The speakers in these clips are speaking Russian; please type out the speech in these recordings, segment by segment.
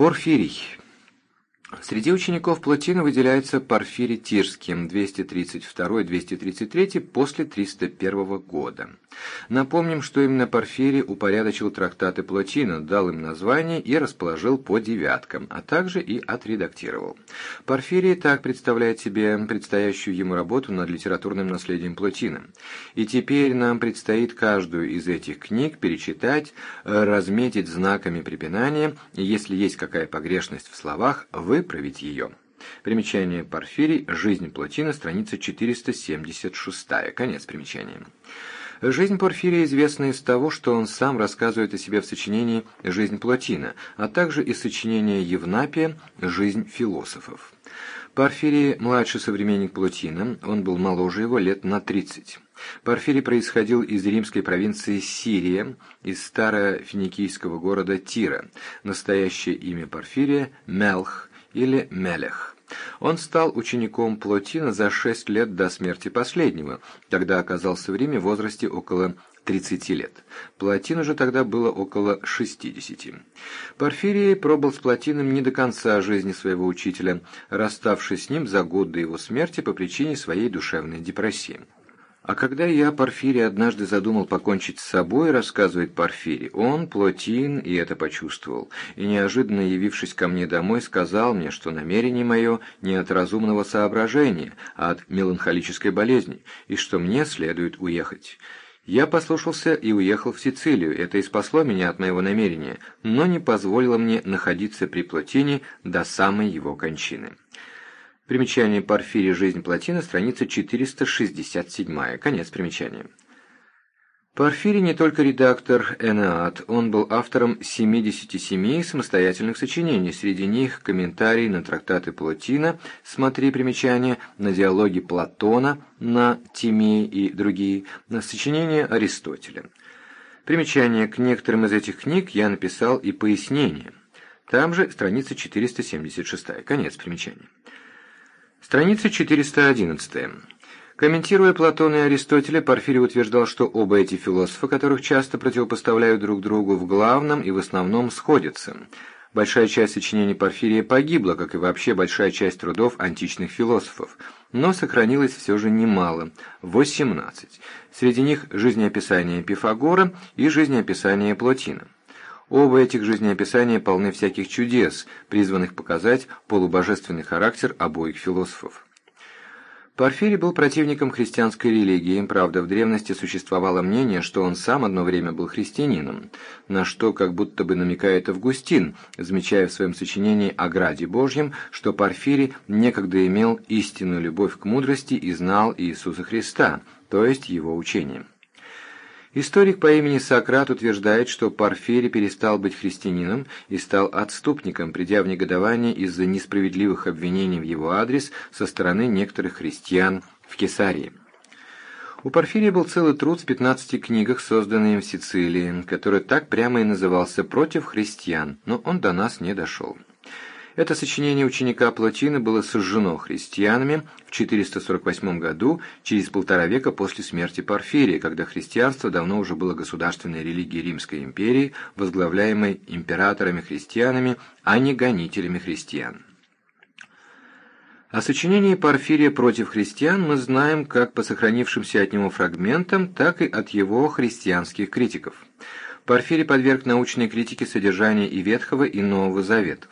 Порфирий. Среди учеников Плотина выделяется Порфирий Тирский, 232-233 после 301 года. Напомним, что именно Порфирий упорядочил трактаты Плотина, дал им название и расположил по девяткам, а также и отредактировал. Порфирий так представляет себе предстоящую ему работу над литературным наследием Плотина. И теперь нам предстоит каждую из этих книг перечитать, разметить знаками препинания, если есть какая погрешность в словах, выправить ее. Примечание Порфирий, Жизнь Плотина, страница 476, конец примечания. Жизнь Порфирия известна из того, что он сам рассказывает о себе в сочинении «Жизнь Плотина», а также из сочинения Евнапия «Жизнь философов». Порфирий – младший современник Плотина, он был моложе его лет на 30. Порфирий происходил из римской провинции Сирия, из старофиникийского города Тира. Настоящее имя Порфирия – Мелх или Мелех. Он стал учеником Плотина за шесть лет до смерти последнего, когда оказался в Риме в возрасте около 30 лет. Плотину же тогда было около 60. Порфирий пробыл с Плотином не до конца жизни своего учителя, расставшись с ним за год до его смерти по причине своей душевной депрессии. А когда я, Порфирий, однажды задумал покончить с собой, рассказывает Порфирий, он, Плотин, и это почувствовал, и неожиданно явившись ко мне домой, сказал мне, что намерение мое не от разумного соображения, а от меланхолической болезни, и что мне следует уехать. Я послушался и уехал в Сицилию, это и спасло меня от моего намерения, но не позволило мне находиться при Плотине до самой его кончины. Примечание Порфирия «Жизнь. Плотина», страница 467, конец примечания. Порфирий не только редактор «Энеат», он был автором 77 самостоятельных сочинений, среди них комментарий на трактаты Плотина, смотри примечания, на диалоги Платона, на Тимей и другие, на сочинения Аристотеля. Примечание. К некоторым из этих книг я написал и пояснение. Там же страница 476, конец примечания. Страница 411. Комментируя Платона и Аристотеля, Порфирий утверждал, что оба эти философа, которых часто противопоставляют друг другу, в главном и в основном сходятся. Большая часть сочинений Порфирия погибла, как и вообще большая часть трудов античных философов, но сохранилось все же немало – 18. Среди них жизнеописание Пифагора и жизнеописание Плотина. Оба этих жизнеописания полны всяких чудес, призванных показать полубожественный характер обоих философов. Порфирий был противником христианской религии, правда, в древности существовало мнение, что он сам одно время был христианином, на что как будто бы намекает Августин, замечая в своем сочинении о Граде Божьем, что Порфирий некогда имел истинную любовь к мудрости и знал Иисуса Христа, то есть его учение. Историк по имени Сократ утверждает, что Порфирий перестал быть христианином и стал отступником, придя в негодование из-за несправедливых обвинений в его адрес со стороны некоторых христиан в Кесарии. У Порфирия был целый труд в 15 книгах, созданный в Сицилии, который так прямо и назывался «Против христиан», но он до нас не дошел. Это сочинение ученика Плотина было сожжено христианами в 448 году, через полтора века после смерти Порфирия, когда христианство давно уже было государственной религией Римской империи, возглавляемой императорами-христианами, а не гонителями христиан. О сочинении Порфирия против христиан мы знаем как по сохранившимся от него фрагментам, так и от его христианских критиков. Порфирий подверг научной критике содержания и Ветхого, и Нового Заветов.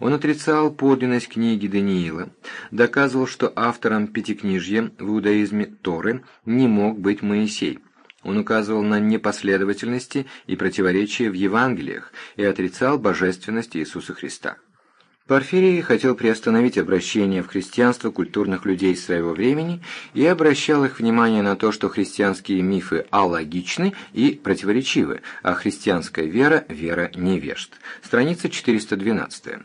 Он отрицал подлинность книги Даниила, доказывал, что автором Пятикнижья в иудаизме Торы не мог быть Моисей. Он указывал на непоследовательности и противоречия в Евангелиях и отрицал божественность Иисуса Христа. Порфирий хотел приостановить обращение в христианство культурных людей своего времени и обращал их внимание на то, что христианские мифы алогичны и противоречивы, а христианская вера – вера невежд. Страница 412.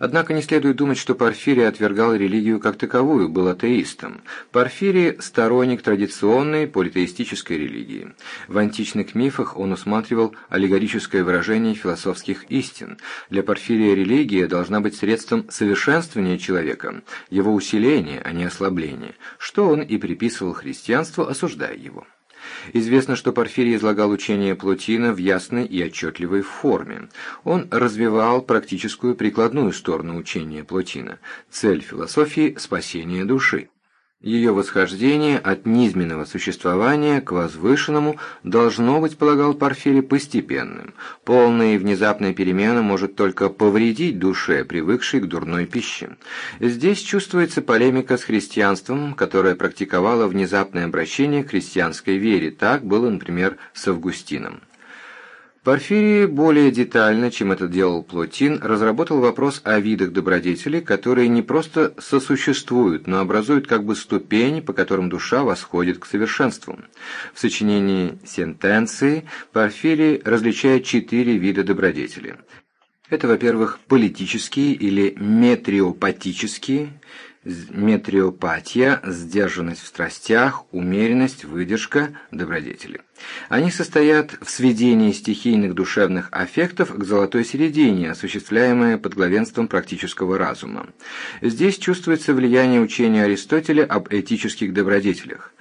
Однако не следует думать, что Порфирий отвергал религию как таковую, был атеистом. Порфирий – сторонник традиционной политеистической религии. В античных мифах он усматривал аллегорическое выражение философских истин. Для Порфирия религия должна быть средством средством совершенствования человека, его усиления, а не ослабления, что он и приписывал христианству, осуждая его. Известно, что Порфирий излагал учение Плотина в ясной и отчетливой форме. Он развивал практическую прикладную сторону учения Плотина. Цель философии – спасение души. Ее восхождение от низменного существования к возвышенному должно быть, полагал Порфирий, постепенным. Полная и внезапная перемена может только повредить душе, привыкшей к дурной пище. Здесь чувствуется полемика с христианством, которое практиковало внезапное обращение к христианской вере. Так было, например, с Августином. Порфирий более детально, чем это делал Плотин, разработал вопрос о видах добродетели, которые не просто сосуществуют, но образуют как бы ступени, по которым душа восходит к совершенству. В сочинении «Сентенции» Порфирий различает четыре вида добродетели. Это, во-первых, политические или метриопатические, метриопатия, сдержанность в страстях, умеренность, выдержка, добродетели. Они состоят в сведении стихийных душевных аффектов к золотой середине, осуществляемой под главенством практического разума. Здесь чувствуется влияние учения Аристотеля об этических добродетелях.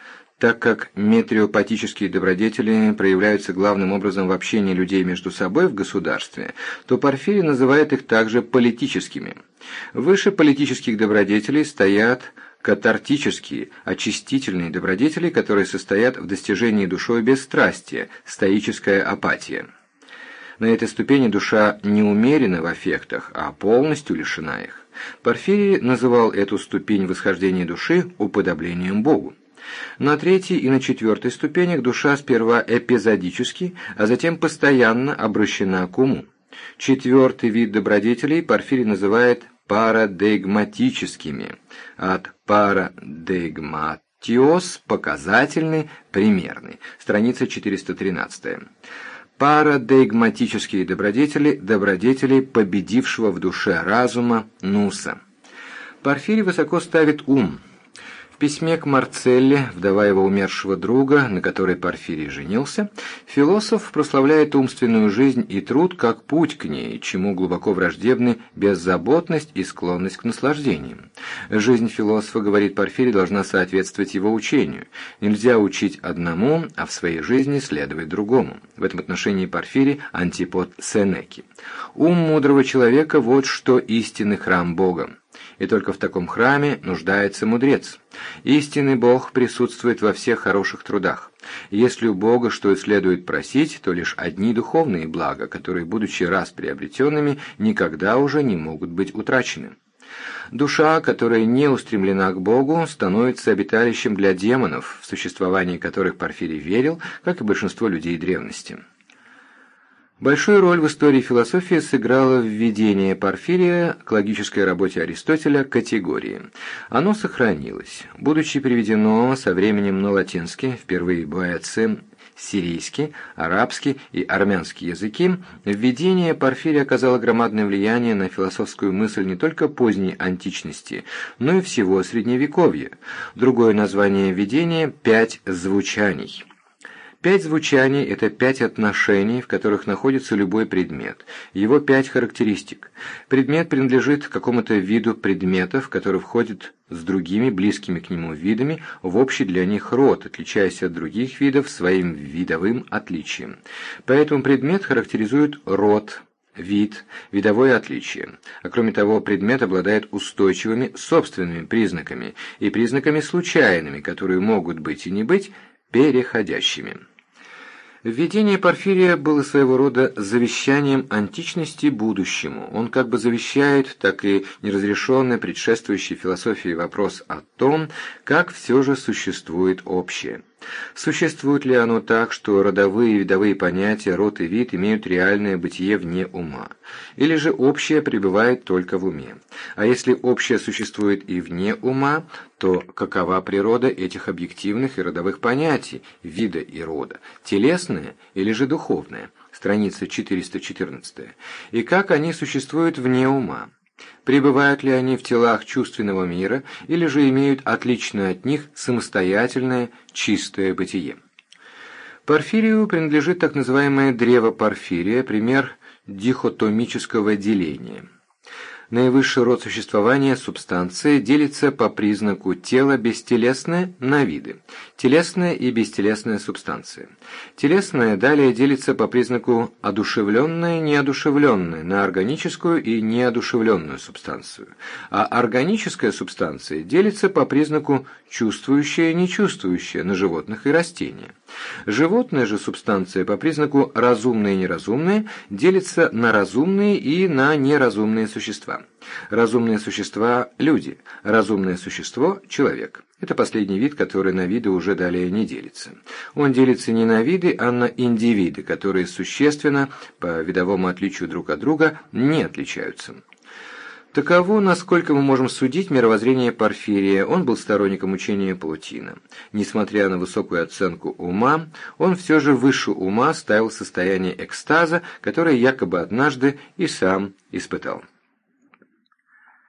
Так как метриопатические добродетели проявляются главным образом в общении людей между собой в государстве, то Порфирий называет их также политическими. Выше политических добродетелей стоят катартические, очистительные добродетели, которые состоят в достижении душой бесстрастия, стоическая апатия. На этой ступени душа не умерена в аффектах, а полностью лишена их. Порфирий называл эту ступень восхождения души уподоблением Богу. На третьей и на четвертой ступенях душа сперва эпизодически, а затем постоянно обращена к уму. Четвертый вид добродетелей Порфирий называет парадигматическими, от парадигматиос – показательный, примерный, страница 413. Парадигматические добродетели – добродетели победившего в душе разума Нуса. Порфирий высоко ставит ум – письме к Марцелле, вдова его умершего друга, на которой Порфирий женился, философ прославляет умственную жизнь и труд как путь к ней, чему глубоко враждебны беззаботность и склонность к наслаждениям. Жизнь философа, говорит Порфирий, должна соответствовать его учению. Нельзя учить одному, а в своей жизни следовать другому. В этом отношении Порфирий – антипод Сенеки. Ум мудрого человека – вот что истинный храм Бога и только в таком храме нуждается мудрец. Истинный Бог присутствует во всех хороших трудах. Если у Бога что и следует просить, то лишь одни духовные блага, которые, будучи раз приобретенными, никогда уже не могут быть утрачены. Душа, которая не устремлена к Богу, становится обиталищем для демонов, в существовании которых Порфирий верил, как и большинство людей древности. Большую роль в истории философии сыграло введение Порфирия к логической работе Аристотеля категории. Оно сохранилось, будучи переведено со временем на латинский, впервые боэци, сирийский, арабский и армянский языки, введение Порфирия оказало громадное влияние на философскую мысль не только поздней античности, но и всего Средневековья. Другое название введения – «пять звучаний». Пять звучаний – это пять отношений, в которых находится любой предмет, его пять характеристик. Предмет принадлежит какому-то виду предметов, который входит с другими близкими к нему видами в общий для них род, отличаясь от других видов своим видовым отличием. Поэтому предмет характеризует род, вид, видовое отличие. А кроме того, предмет обладает устойчивыми собственными признаками и признаками случайными, которые могут быть и не быть переходящими. Введение Порфирия было своего рода завещанием античности будущему. Он как бы завещает, так и неразрешенный предшествующий философии вопрос о том, как все же существует общее. Существует ли оно так, что родовые и видовые понятия, род и вид имеют реальное бытие вне ума? Или же общее пребывает только в уме? А если общее существует и вне ума, то какова природа этих объективных и родовых понятий, вида и рода? Телесное или же духовное? Страница 414. И как они существуют вне ума? Пребывают ли они в телах чувственного мира или же имеют отличное от них самостоятельное чистое бытие? Порфирию принадлежит так называемое древо Порфирия, пример дихотомического деления. Наивысший род существования субстанции делится по признаку тела бестелесное на виды. Телесная и бестелесная субстанция. Телесная далее делится по признаку одушевленная и неодушевленная на органическую и неодушевленную субстанцию. А органическая субстанция делится по признаку чувствующая и нечувствующая на животных и растения. Животная же субстанция по признаку разумная и неразумная делится на разумные и на неразумные существа. Разумные существа – люди, разумное существо – человек. Это последний вид, который на виды уже далее не делится. Он делится не на виды, а на индивиды, которые существенно, по видовому отличию друг от друга, не отличаются. Таково, насколько мы можем судить, мировоззрение Порфирия. Он был сторонником учения Плутина. Несмотря на высокую оценку ума, он все же выше ума ставил состояние экстаза, которое якобы однажды и сам испытал.